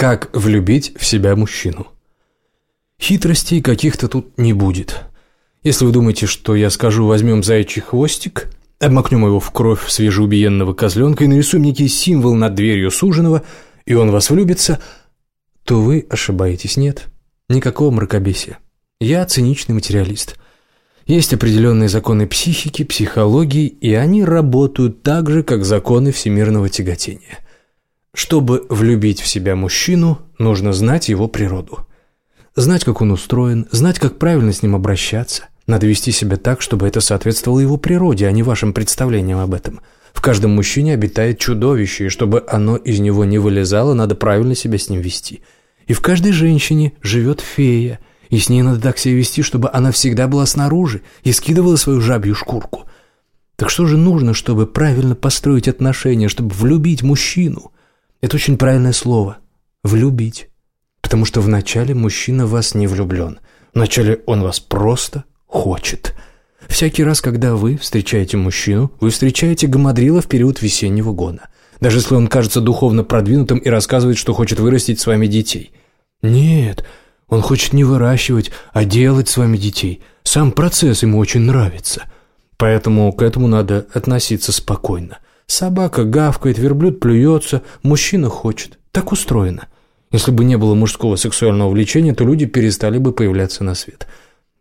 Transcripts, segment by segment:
Как влюбить в себя мужчину? Хитростей каких-то тут не будет. Если вы думаете, что я скажу «возьмем заячий хвостик», обмакнем его в кровь свежеубиенного козленка и нарисуем некий символ над дверью суженого, и он вас влюбится, то вы ошибаетесь. Нет, никакого мракобесия. Я циничный материалист. Есть определенные законы психики, психологии, и они работают так же, как законы всемирного тяготения – чтобы влюбить в себя мужчину, нужно знать его природу. Знать, как он устроен, знать, как правильно с ним обращаться. Надо вести себя так, чтобы это соответствовало его природе, а не вашим представлениям об этом. В каждом мужчине обитает чудовище, и чтобы оно из него не вылезало, надо правильно себя с ним вести. И в каждой женщине живет фея, и с ней надо так себя вести, чтобы она всегда была снаружи и скидывала свою жабью шкурку. Так что же нужно, чтобы правильно построить отношения, чтобы влюбить мужчину – это очень правильное слово – влюбить. Потому что вначале мужчина вас не влюблен. Вначале он вас просто хочет. Всякий раз, когда вы встречаете мужчину, вы встречаете гамадрила в период весеннего гона. Даже если он кажется духовно продвинутым и рассказывает, что хочет вырастить с вами детей. Нет, он хочет не выращивать, а делать с вами детей. Сам процесс ему очень нравится. Поэтому к этому надо относиться спокойно – Собака гавкает, верблюд плюется, мужчина хочет. Так устроено. Если бы не было мужского сексуального влечения, то люди перестали бы появляться на свет.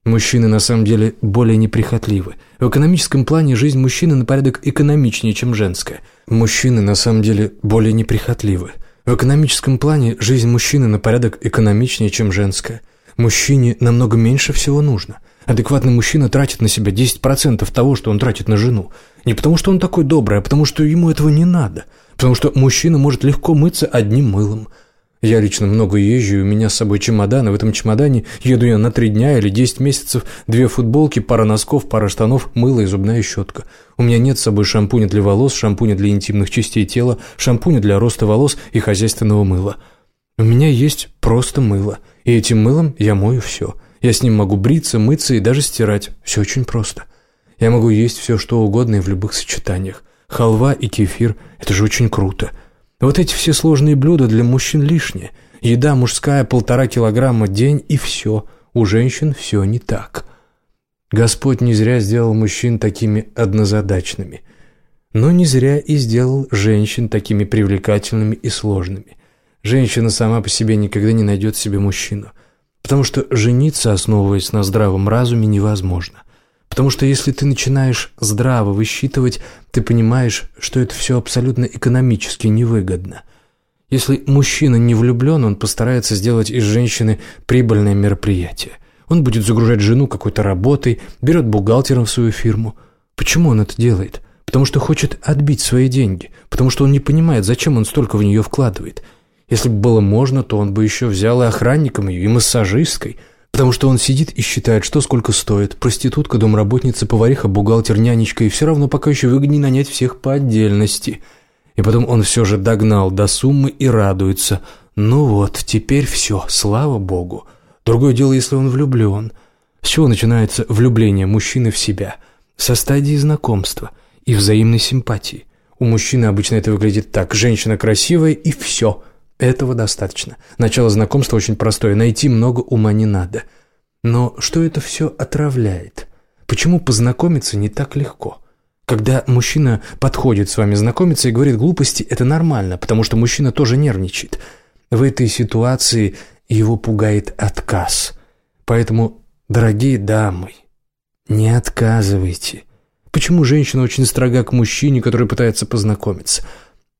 Мужчины на самом деле более неприхотливы. В экономическом плане жизнь мужчины на порядок экономичнее, чем женская. Мужчины на самом деле более неприхотливы. В экономическом плане жизнь мужчины на порядок экономичнее, чем женская. Мужчине намного меньше всего нужно – Адекватный мужчина тратит на себя 10% того, что он тратит на жену. Не потому, что он такой добрый, а потому, что ему этого не надо. Потому что мужчина может легко мыться одним мылом. Я лично много езжу, и у меня с собой чемодан, и в этом чемодане еду я на три дня или 10 месяцев, две футболки, пара носков, пара штанов, мыло и зубная щетка. У меня нет с собой шампуня для волос, шампуня для интимных частей тела, шампуня для роста волос и хозяйственного мыла. У меня есть просто мыло, и этим мылом я мою все – я с ним могу бриться, мыться и даже стирать. Все очень просто. Я могу есть все, что угодно и в любых сочетаниях. Халва и кефир – это же очень круто. Вот эти все сложные блюда для мужчин лишние. Еда мужская полтора килограмма день и все. У женщин все не так. Господь не зря сделал мужчин такими однозадачными. Но не зря и сделал женщин такими привлекательными и сложными. Женщина сама по себе никогда не найдет себе мужчину – Потому что жениться, основываясь на здравом разуме, невозможно. Потому что если ты начинаешь здраво высчитывать, ты понимаешь, что это все абсолютно экономически невыгодно. Если мужчина не влюблен, он постарается сделать из женщины прибыльное мероприятие. Он будет загружать жену какой-то работой, берет бухгалтером в свою фирму. Почему он это делает? Потому что хочет отбить свои деньги, потому что он не понимает, зачем он столько в нее вкладывает – если бы было можно, то он бы еще взял и охранником ее, и массажисткой, потому что он сидит и считает, что сколько стоит. Проститутка, домработница, повариха, бухгалтер, нянечка, и все равно пока еще выгоднее нанять всех по отдельности. И потом он все же догнал до суммы и радуется. Ну вот, теперь все, слава богу. Другое дело, если он влюблен. С чего начинается влюбление мужчины в себя? Со стадии знакомства и взаимной симпатии. У мужчины обычно это выглядит так. Женщина красивая и все – этого достаточно. Начало знакомства очень простое. Найти много ума не надо. Но что это все отравляет? Почему познакомиться не так легко? Когда мужчина подходит с вами знакомиться и говорит глупости, это нормально, потому что мужчина тоже нервничает. В этой ситуации его пугает отказ. Поэтому, дорогие дамы, не отказывайте. Почему женщина очень строга к мужчине, который пытается познакомиться –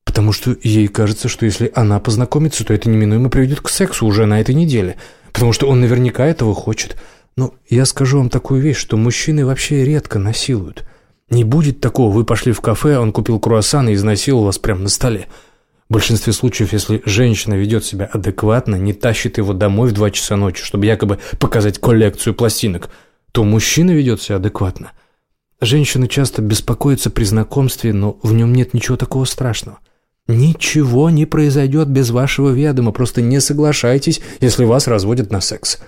Потому что ей кажется, что если она познакомится, то это неминуемо приведет к сексу уже на этой неделе. Потому что он наверняка этого хочет. Но я скажу вам такую вещь, что мужчины вообще редко насилуют. Не будет такого, вы пошли в кафе, он купил круассан и изнасиловал вас прямо на столе. В большинстве случаев, если женщина ведет себя адекватно, не тащит его домой в два часа ночи, чтобы якобы показать коллекцию пластинок, то мужчина ведет себя адекватно. Женщины часто беспокоятся при знакомстве, но в нем нет ничего такого страшного. Ничего не произойдет без вашего ведома, просто не соглашайтесь, если вас разводят на секс.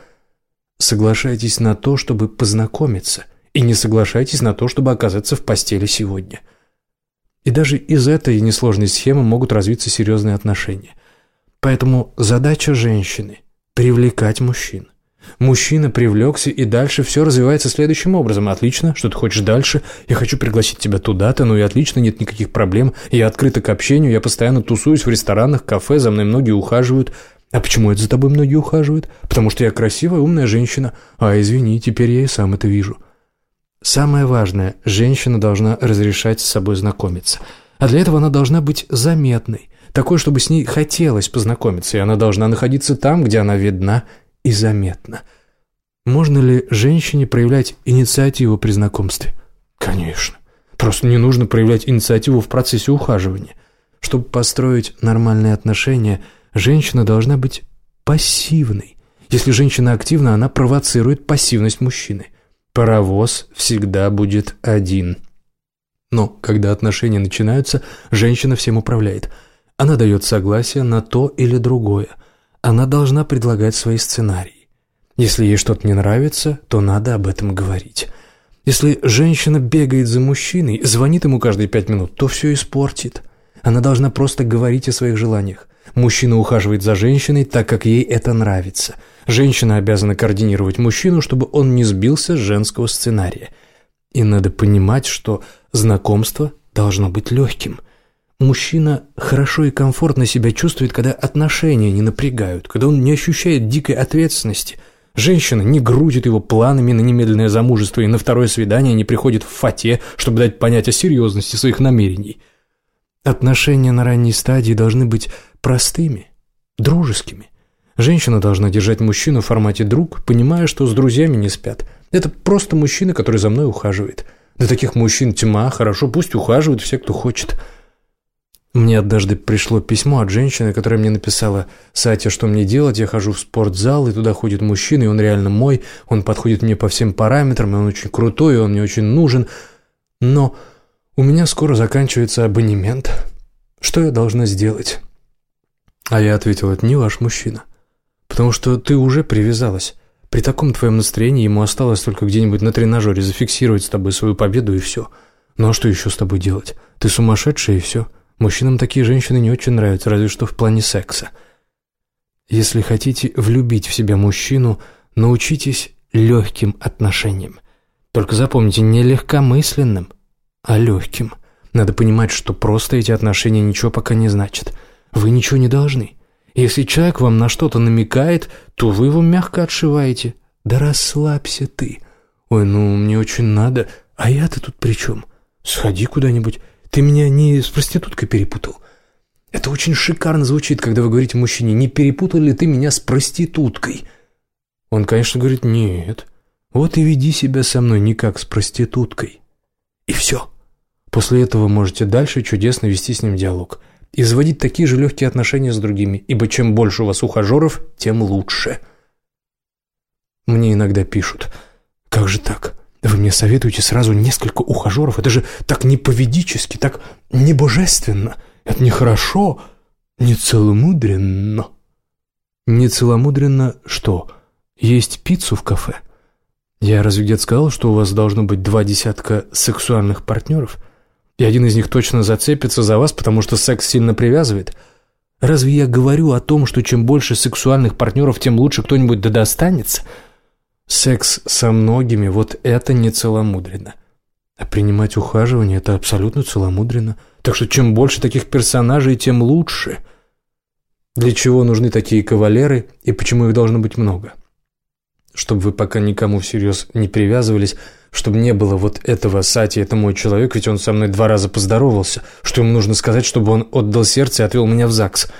Соглашайтесь на то, чтобы познакомиться, и не соглашайтесь на то, чтобы оказаться в постели сегодня. И даже из этой несложной схемы могут развиться серьезные отношения. Поэтому задача женщины – привлекать мужчин. Мужчина привлекся, и дальше все развивается следующим образом. Отлично, что ты хочешь дальше? Я хочу пригласить тебя туда-то, ну и отлично, нет никаких проблем. Я открыта к общению, я постоянно тусуюсь в ресторанах, кафе, за мной многие ухаживают. А почему это за тобой многие ухаживают? Потому что я красивая, умная женщина. А, извини, теперь я и сам это вижу. Самое важное – женщина должна разрешать с собой знакомиться. А для этого она должна быть заметной, такой, чтобы с ней хотелось познакомиться, и она должна находиться там, где она видна и заметна. Можно ли женщине проявлять инициативу при знакомстве? Конечно. Просто не нужно проявлять инициативу в процессе ухаживания. Чтобы построить нормальные отношения, женщина должна быть пассивной. Если женщина активна, она провоцирует пассивность мужчины. Паровоз всегда будет один. Но когда отношения начинаются, женщина всем управляет. Она дает согласие на то или другое – она должна предлагать свои сценарии. Если ей что-то не нравится, то надо об этом говорить. Если женщина бегает за мужчиной, звонит ему каждые пять минут, то все испортит. Она должна просто говорить о своих желаниях. Мужчина ухаживает за женщиной, так как ей это нравится. Женщина обязана координировать мужчину, чтобы он не сбился с женского сценария. И надо понимать, что знакомство должно быть легким – Мужчина хорошо и комфортно себя чувствует, когда отношения не напрягают, когда он не ощущает дикой ответственности. Женщина не грудит его планами на немедленное замужество и на второе свидание не приходит в фате, чтобы дать понять о серьезности своих намерений. Отношения на ранней стадии должны быть простыми, дружескими. Женщина должна держать мужчину в формате друг, понимая, что с друзьями не спят. Это просто мужчина, который за мной ухаживает. Да таких мужчин тьма, хорошо, пусть ухаживают все, кто хочет. Мне однажды пришло письмо от женщины, которая мне написала «Сатя, что мне делать? Я хожу в спортзал, и туда ходит мужчина, и он реально мой, он подходит мне по всем параметрам, и он очень крутой, и он мне очень нужен, но у меня скоро заканчивается абонемент. Что я должна сделать?» А я ответил «Это не ваш мужчина, потому что ты уже привязалась». При таком твоем настроении ему осталось только где-нибудь на тренажере зафиксировать с тобой свою победу и все. Ну а что еще с тобой делать? Ты сумасшедшая и все. Мужчинам такие женщины не очень нравятся, разве что в плане секса. Если хотите влюбить в себя мужчину, научитесь легким отношениям. Только запомните, не легкомысленным, а легким. Надо понимать, что просто эти отношения ничего пока не значат. Вы ничего не должны. Если человек вам на что-то намекает, то вы его мягко отшиваете. Да расслабься ты. Ой, ну мне очень надо, а я-то тут при чем? Сходи куда-нибудь. Ты меня не с проституткой перепутал? Это очень шикарно звучит, когда вы говорите мужчине, не перепутал ли ты меня с проституткой? Он, конечно, говорит, нет. Вот и веди себя со мной не как с проституткой. И все. После этого можете дальше чудесно вести с ним диалог. И заводить такие же легкие отношения с другими, ибо чем больше у вас ухажеров, тем лучше. Мне иногда пишут, как же так? Вы мне советуете сразу несколько ухажеров? Это же так не поведически, так не божественно. Это нехорошо, не целомудренно. Не целомудренно что? Есть пиццу в кафе? Я разве где-то сказал, что у вас должно быть два десятка сексуальных партнеров? И один из них точно зацепится за вас, потому что секс сильно привязывает? Разве я говорю о том, что чем больше сексуальных партнеров, тем лучше кто-нибудь да достанется?» Секс со многими – вот это не целомудренно. А принимать ухаживание – это абсолютно целомудренно. Так что чем больше таких персонажей, тем лучше. Для чего нужны такие кавалеры и почему их должно быть много? Чтобы вы пока никому всерьез не привязывались, чтобы не было вот этого Сати, это мой человек, ведь он со мной два раза поздоровался, что ему нужно сказать, чтобы он отдал сердце и отвел меня в ЗАГС.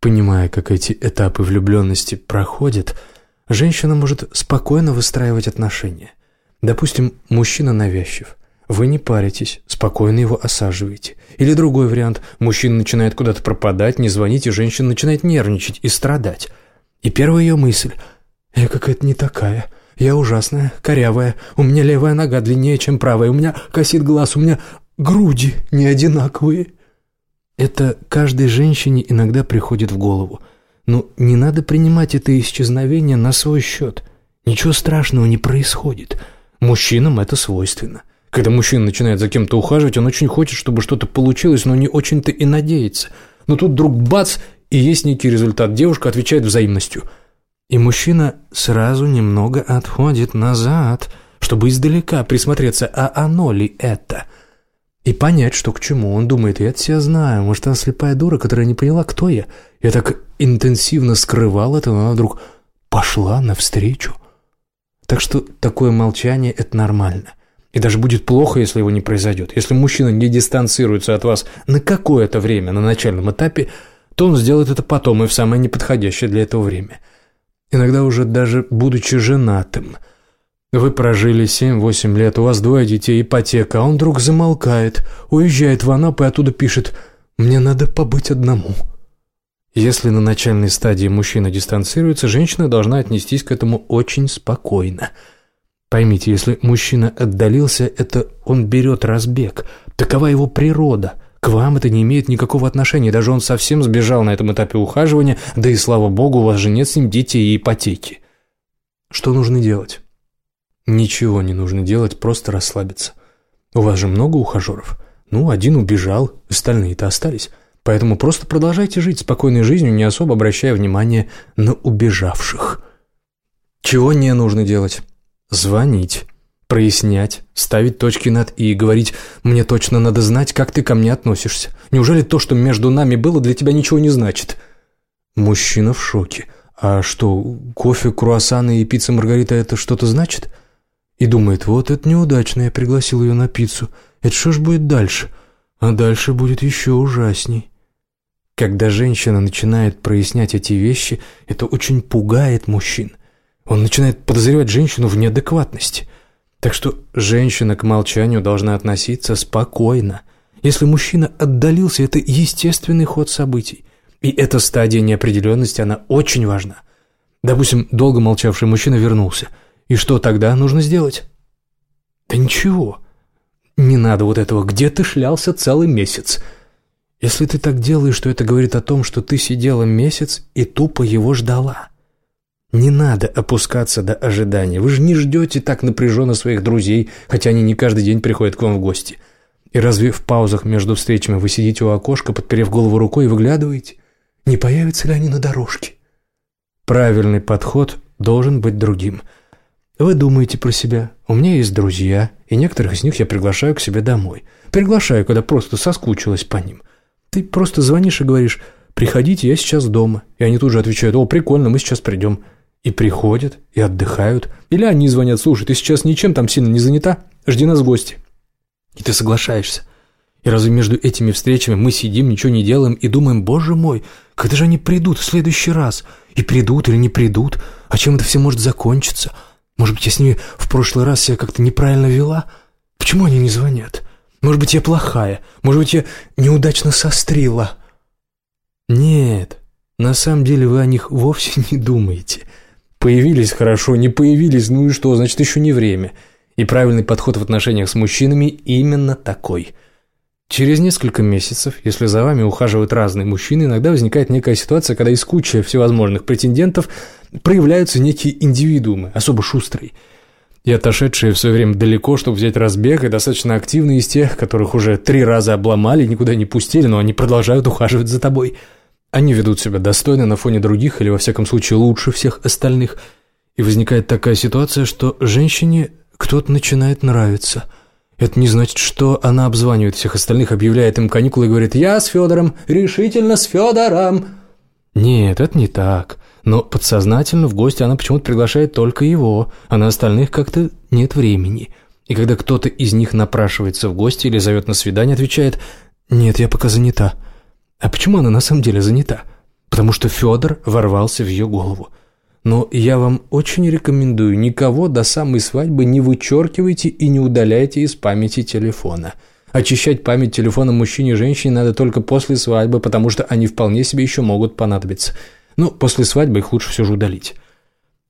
Понимая, как эти этапы влюбленности проходят – Женщина может спокойно выстраивать отношения. Допустим, мужчина навязчив. Вы не паритесь, спокойно его осаживаете. Или другой вариант. Мужчина начинает куда-то пропадать, не звонить, и женщина начинает нервничать и страдать. И первая ее мысль «Я какая-то не такая. Я ужасная, корявая. У меня левая нога длиннее, чем правая. У меня косит глаз, у меня груди не одинаковые». Это каждой женщине иногда приходит в голову – но не надо принимать это исчезновение на свой счет. Ничего страшного не происходит. Мужчинам это свойственно. Когда мужчина начинает за кем-то ухаживать, он очень хочет, чтобы что-то получилось, но не очень-то и надеется. Но тут вдруг бац, и есть некий результат. Девушка отвечает взаимностью. И мужчина сразу немного отходит назад, чтобы издалека присмотреться, а оно ли это – и понять, что к чему. Он думает, я тебя знаю, может, она слепая дура, которая не поняла, кто я. Я так интенсивно скрывал это, но она вдруг пошла навстречу. Так что такое молчание – это нормально. И даже будет плохо, если его не произойдет. Если мужчина не дистанцируется от вас на какое-то время, на начальном этапе, то он сделает это потом и в самое неподходящее для этого время. Иногда уже даже будучи женатым – вы прожили семь-восемь лет, у вас двое детей, ипотека, а он вдруг замолкает, уезжает в Анапу и оттуда пишет «Мне надо побыть одному». Если на начальной стадии мужчина дистанцируется, женщина должна отнестись к этому очень спокойно. Поймите, если мужчина отдалился, это он берет разбег. Такова его природа. К вам это не имеет никакого отношения. Даже он совсем сбежал на этом этапе ухаживания, да и слава богу, у вас же нет с ним детей и ипотеки. Что нужно делать? Ничего не нужно делать, просто расслабиться. У вас же много ухажеров. Ну, один убежал, остальные-то остались. Поэтому просто продолжайте жить спокойной жизнью, не особо обращая внимание на убежавших. Чего не нужно делать? Звонить, прояснять, ставить точки над «и» и говорить «мне точно надо знать, как ты ко мне относишься. Неужели то, что между нами было, для тебя ничего не значит?» Мужчина в шоке. «А что, кофе, круассаны и пицца Маргарита – это что-то значит?» И думает, вот это неудачно, я пригласил ее на пиццу. Это что ж будет дальше? А дальше будет еще ужасней. Когда женщина начинает прояснять эти вещи, это очень пугает мужчин. Он начинает подозревать женщину в неадекватности. Так что женщина к молчанию должна относиться спокойно. Если мужчина отдалился, это естественный ход событий. И эта стадия неопределенности, она очень важна. Допустим, долго молчавший мужчина вернулся – и что тогда нужно сделать? Да ничего. Не надо вот этого. Где ты шлялся целый месяц? Если ты так делаешь, то это говорит о том, что ты сидела месяц и тупо его ждала. Не надо опускаться до ожидания. Вы же не ждете так напряженно своих друзей, хотя они не каждый день приходят к вам в гости. И разве в паузах между встречами вы сидите у окошка, подперев голову рукой и выглядываете? Не появятся ли они на дорожке? Правильный подход должен быть другим – вы думаете про себя. У меня есть друзья, и некоторых из них я приглашаю к себе домой. Приглашаю, когда просто соскучилась по ним. Ты просто звонишь и говоришь «Приходите, я сейчас дома». И они тут же отвечают «О, прикольно, мы сейчас придем». И приходят, и отдыхают. Или они звонят «Слушай, ты сейчас ничем там сильно не занята? Жди нас в гости». И ты соглашаешься. И разве между этими встречами мы сидим, ничего не делаем и думаем «Боже мой, когда же они придут в следующий раз?» И придут или не придут? А чем это все может закончиться? Может быть, я с ними в прошлый раз себя как-то неправильно вела? Почему они не звонят? Может быть, я плохая? Может быть, я неудачно сострила?» «Нет, на самом деле вы о них вовсе не думаете. Появились хорошо, не появились, ну и что, значит, еще не время. И правильный подход в отношениях с мужчинами именно такой – Через несколько месяцев, если за вами ухаживают разные мужчины, иногда возникает некая ситуация, когда из кучи всевозможных претендентов проявляются некие индивидуумы, особо шустрые. И отошедшие в свое время далеко, чтобы взять разбег, и достаточно активные из тех, которых уже три раза обломали, никуда не пустили, но они продолжают ухаживать за тобой. Они ведут себя достойно на фоне других, или во всяком случае лучше всех остальных. И возникает такая ситуация, что женщине кто-то начинает нравиться – это не значит, что она обзванивает всех остальных, объявляет им каникулы и говорит «Я с Федором, решительно с Федором». Нет, это не так. Но подсознательно в гости она почему-то приглашает только его, а на остальных как-то нет времени. И когда кто-то из них напрашивается в гости или зовет на свидание, отвечает «Нет, я пока занята». А почему она на самом деле занята? Потому что Федор ворвался в ее голову. Но я вам очень рекомендую, никого до самой свадьбы не вычеркивайте и не удаляйте из памяти телефона. Очищать память телефона мужчине и женщине надо только после свадьбы, потому что они вполне себе еще могут понадобиться. Но после свадьбы их лучше все же удалить.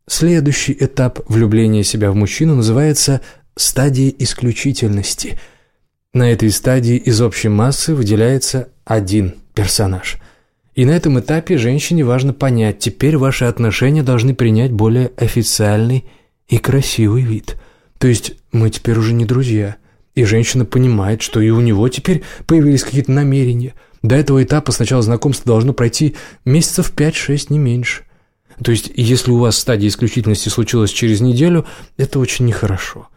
Следующий этап влюбления себя в мужчину называется стадия исключительности. На этой стадии из общей массы выделяется один персонаж – и на этом этапе женщине важно понять, теперь ваши отношения должны принять более официальный и красивый вид. То есть мы теперь уже не друзья. И женщина понимает, что и у него теперь появились какие-то намерения. До этого этапа сначала знакомство должно пройти месяцев 5-6, не меньше. То есть, если у вас стадия исключительности случилась через неделю, это очень нехорошо.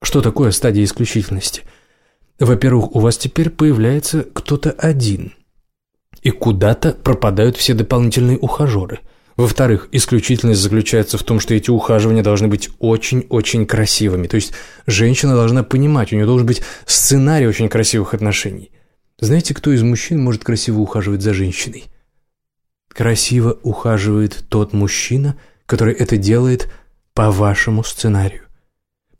Что такое стадия исключительности? Во-первых, у вас теперь появляется кто-то один. И куда-то пропадают все дополнительные ухажеры. Во-вторых, исключительность заключается в том, что эти ухаживания должны быть очень-очень красивыми. То есть, женщина должна понимать, у нее должен быть сценарий очень красивых отношений. Знаете, кто из мужчин может красиво ухаживать за женщиной? Красиво ухаживает тот мужчина, который это делает по вашему сценарию.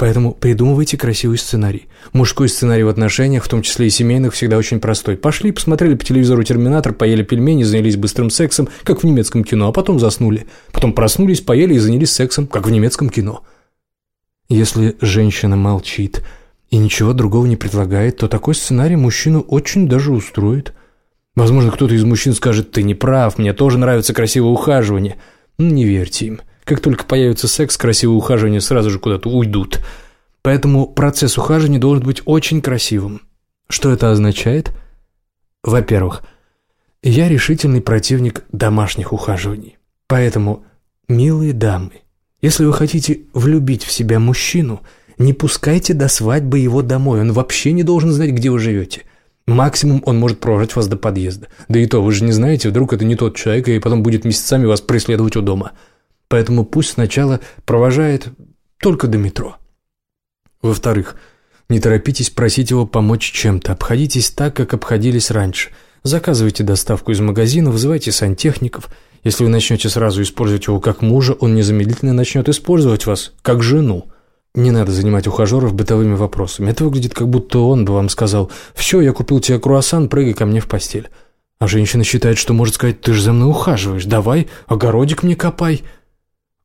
Поэтому придумывайте красивый сценарий. Мужской сценарий в отношениях, в том числе и семейных, всегда очень простой. Пошли, посмотрели по телевизору «Терминатор», поели пельмени, занялись быстрым сексом, как в немецком кино, а потом заснули. Потом проснулись, поели и занялись сексом, как в немецком кино. Если женщина молчит и ничего другого не предлагает, то такой сценарий мужчину очень даже устроит. Возможно, кто-то из мужчин скажет «ты не прав, мне тоже нравится красивое ухаживание». Не верьте им. Как только появится секс, красивые ухаживания сразу же куда-то уйдут. Поэтому процесс ухаживания должен быть очень красивым. Что это означает? Во-первых, я решительный противник домашних ухаживаний. Поэтому, милые дамы, если вы хотите влюбить в себя мужчину, не пускайте до свадьбы его домой, он вообще не должен знать, где вы живете. Максимум он может провожать вас до подъезда. Да и то, вы же не знаете, вдруг это не тот человек, и потом будет месяцами вас преследовать у дома. Поэтому пусть сначала провожает только до метро. Во-вторых, не торопитесь просить его помочь чем-то. Обходитесь так, как обходились раньше. Заказывайте доставку из магазина, вызывайте сантехников. Если вы начнете сразу использовать его как мужа, он незамедлительно начнет использовать вас как жену. Не надо занимать ухажеров бытовыми вопросами. Это выглядит, как будто он бы вам сказал «Все, я купил тебе круассан, прыгай ко мне в постель». А женщина считает, что может сказать «Ты же за мной ухаживаешь, давай, огородик мне копай».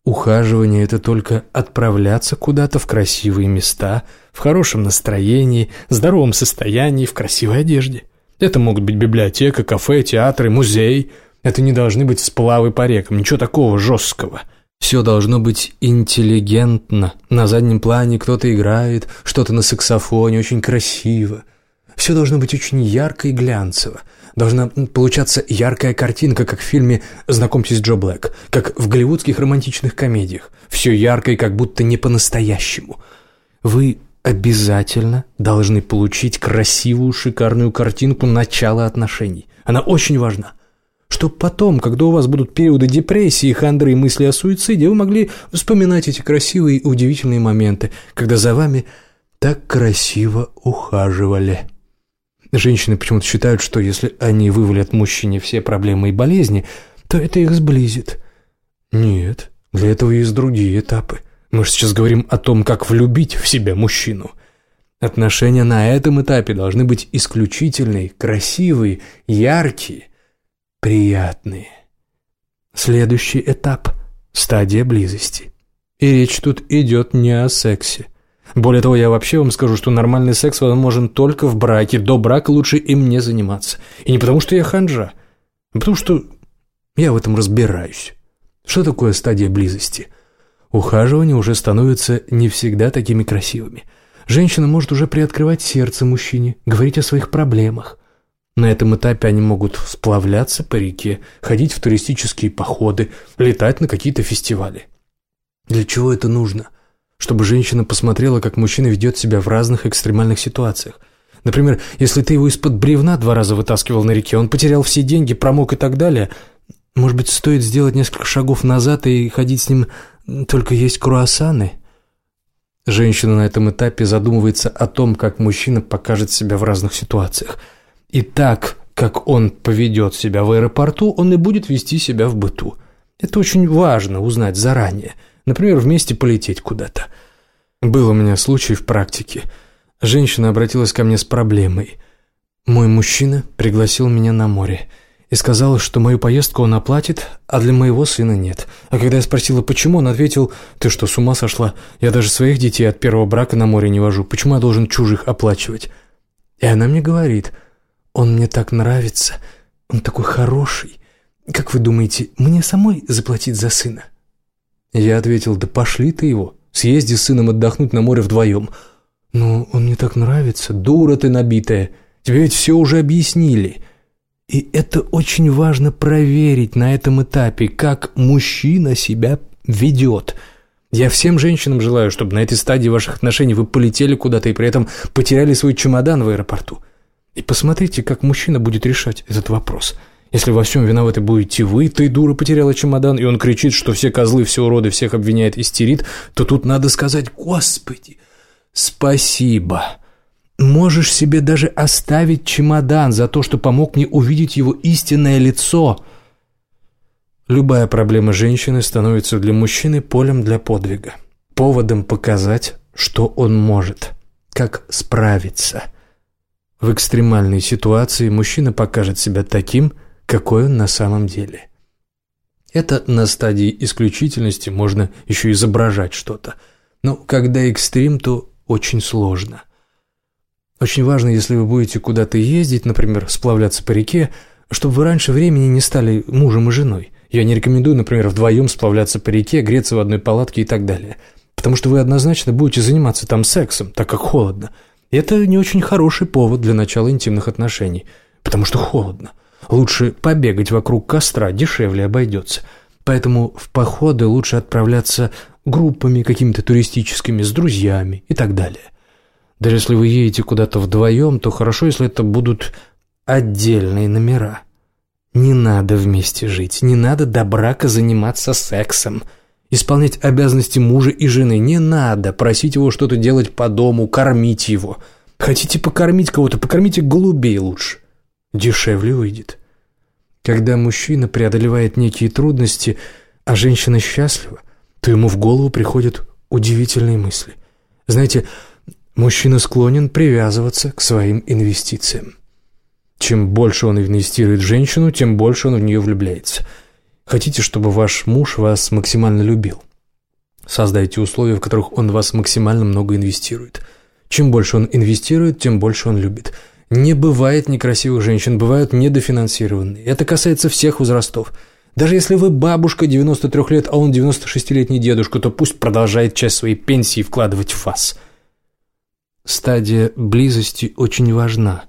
Ухаживание – это только отправляться куда-то в красивые места, в хорошем настроении, здоровом состоянии, в красивой одежде. Это могут быть библиотека, кафе, театры, музей. Это не должны быть сплавы по рекам, ничего такого жесткого – все должно быть интеллигентно. На заднем плане кто-то играет, что-то на саксофоне, очень красиво. Все должно быть очень ярко и глянцево. Должна получаться яркая картинка, как в фильме «Знакомьтесь, Джо Блэк», как в голливудских романтичных комедиях. Все ярко и как будто не по-настоящему. Вы обязательно должны получить красивую, шикарную картинку начала отношений. Она очень важна. Чтоб потом, когда у вас будут периоды депрессии, хандры и мысли о суициде, вы могли вспоминать эти красивые и удивительные моменты, когда за вами так красиво ухаживали. Женщины почему-то считают, что если они вывалят мужчине все проблемы и болезни, то это их сблизит. Нет, для этого есть другие этапы. Мы же сейчас говорим о том, как влюбить в себя мужчину. Отношения на этом этапе должны быть исключительные, красивые, яркие – приятные. Следующий этап – стадия близости. И речь тут идет не о сексе. Более того, я вообще вам скажу, что нормальный секс возможен только в браке. До брака лучше им не заниматься. И не потому, что я ханжа, а потому что я в этом разбираюсь. Что такое стадия близости? Ухаживания уже становятся не всегда такими красивыми. Женщина может уже приоткрывать сердце мужчине, говорить о своих проблемах. На этом этапе они могут сплавляться по реке, ходить в туристические походы, летать на какие-то фестивали. Для чего это нужно? Чтобы женщина посмотрела, как мужчина ведет себя в разных экстремальных ситуациях. Например, если ты его из-под бревна два раза вытаскивал на реке, он потерял все деньги, промок и так далее, может быть, стоит сделать несколько шагов назад и ходить с ним только есть круассаны? Женщина на этом этапе задумывается о том, как мужчина покажет себя в разных ситуациях – и так, как он поведет себя в аэропорту, он и будет вести себя в быту. Это очень важно узнать заранее. Например, вместе полететь куда-то. Был у меня случай в практике. Женщина обратилась ко мне с проблемой. Мой мужчина пригласил меня на море и сказал, что мою поездку он оплатит, а для моего сына нет. А когда я спросила, почему, он ответил, «Ты что, с ума сошла? Я даже своих детей от первого брака на море не вожу. Почему я должен чужих оплачивать?» И она мне говорит – он мне так нравится. Он такой хороший. Как вы думаете, мне самой заплатить за сына?» Я ответил, «Да пошли ты его. Съезди с сыном отдохнуть на море вдвоем». «Ну, он мне так нравится. Дура ты набитая. Тебе ведь все уже объяснили». И это очень важно проверить на этом этапе, как мужчина себя ведет. Я всем женщинам желаю, чтобы на этой стадии ваших отношений вы полетели куда-то и при этом потеряли свой чемодан в аэропорту. И посмотрите, как мужчина будет решать этот вопрос. Если во всем виноваты будете вы, ты, дура, потеряла чемодан, и он кричит, что все козлы, все уроды, всех обвиняет, истерит, то тут надо сказать «Господи, спасибо». Можешь себе даже оставить чемодан за то, что помог мне увидеть его истинное лицо. Любая проблема женщины становится для мужчины полем для подвига, поводом показать, что он может, как справиться. В экстремальной ситуации мужчина покажет себя таким, какой он на самом деле. Это на стадии исключительности можно еще изображать что-то. Но когда экстрим, то очень сложно – очень важно, если вы будете куда-то ездить, например, сплавляться по реке, чтобы вы раньше времени не стали мужем и женой. Я не рекомендую, например, вдвоем сплавляться по реке, греться в одной палатке и так далее. Потому что вы однозначно будете заниматься там сексом, так как холодно. И это не очень хороший повод для начала интимных отношений, потому что холодно. Лучше побегать вокруг костра, дешевле обойдется. Поэтому в походы лучше отправляться группами какими-то туристическими, с друзьями и так далее. Даже если вы едете куда-то вдвоем, то хорошо, если это будут отдельные номера. Не надо вместе жить, не надо до брака заниматься сексом. Исполнять обязанности мужа и жены не надо, просить его что-то делать по дому, кормить его. Хотите покормить кого-то, покормите голубей лучше. Дешевле выйдет. Когда мужчина преодолевает некие трудности, а женщина счастлива, то ему в голову приходят удивительные мысли. Знаете, Мужчина склонен привязываться к своим инвестициям. Чем больше он инвестирует в женщину, тем больше он в нее влюбляется. Хотите, чтобы ваш муж вас максимально любил? Создайте условия, в которых он вас максимально много инвестирует. Чем больше он инвестирует, тем больше он любит. Не бывает некрасивых женщин, бывают недофинансированные. Это касается всех возрастов. Даже если вы бабушка 93 лет, а он 96-летний дедушка, то пусть продолжает часть своей пенсии вкладывать в вас – Стадия близости очень важна,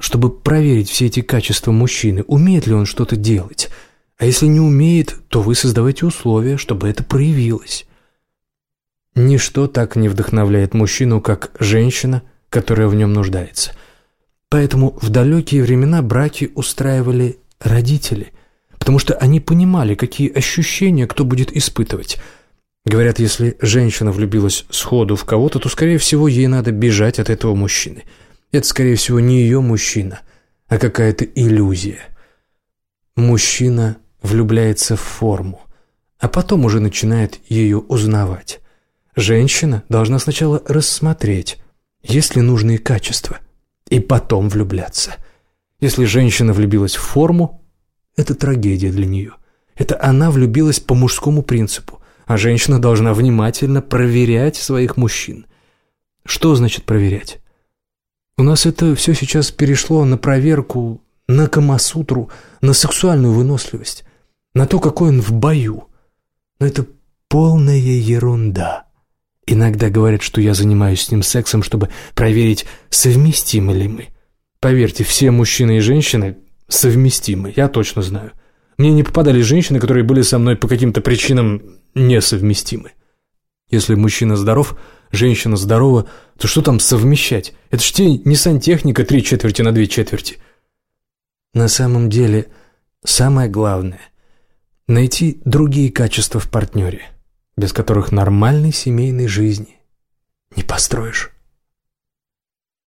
чтобы проверить все эти качества мужчины, умеет ли он что-то делать. А если не умеет, то вы создавайте условия, чтобы это проявилось. Ничто так не вдохновляет мужчину, как женщина, которая в нем нуждается. Поэтому в далекие времена браки устраивали родители, потому что они понимали, какие ощущения кто будет испытывать – Говорят, если женщина влюбилась сходу в кого-то, то, скорее всего, ей надо бежать от этого мужчины. Это, скорее всего, не ее мужчина, а какая-то иллюзия. Мужчина влюбляется в форму, а потом уже начинает ее узнавать. Женщина должна сначала рассмотреть, есть ли нужные качества, и потом влюбляться. Если женщина влюбилась в форму, это трагедия для нее. Это она влюбилась по мужскому принципу а женщина должна внимательно проверять своих мужчин. Что значит проверять? У нас это все сейчас перешло на проверку, на камасутру, на сексуальную выносливость, на то, какой он в бою. Но это полная ерунда. Иногда говорят, что я занимаюсь с ним сексом, чтобы проверить, совместимы ли мы. Поверьте, все мужчины и женщины совместимы, я точно знаю. Мне не попадали женщины, которые были со мной по каким-то причинам несовместимы. Если мужчина здоров, женщина здорова, то что там совмещать? Это ж тебе не сантехника три четверти на две четверти. На самом деле, самое главное – найти другие качества в партнере, без которых нормальной семейной жизни не построишь.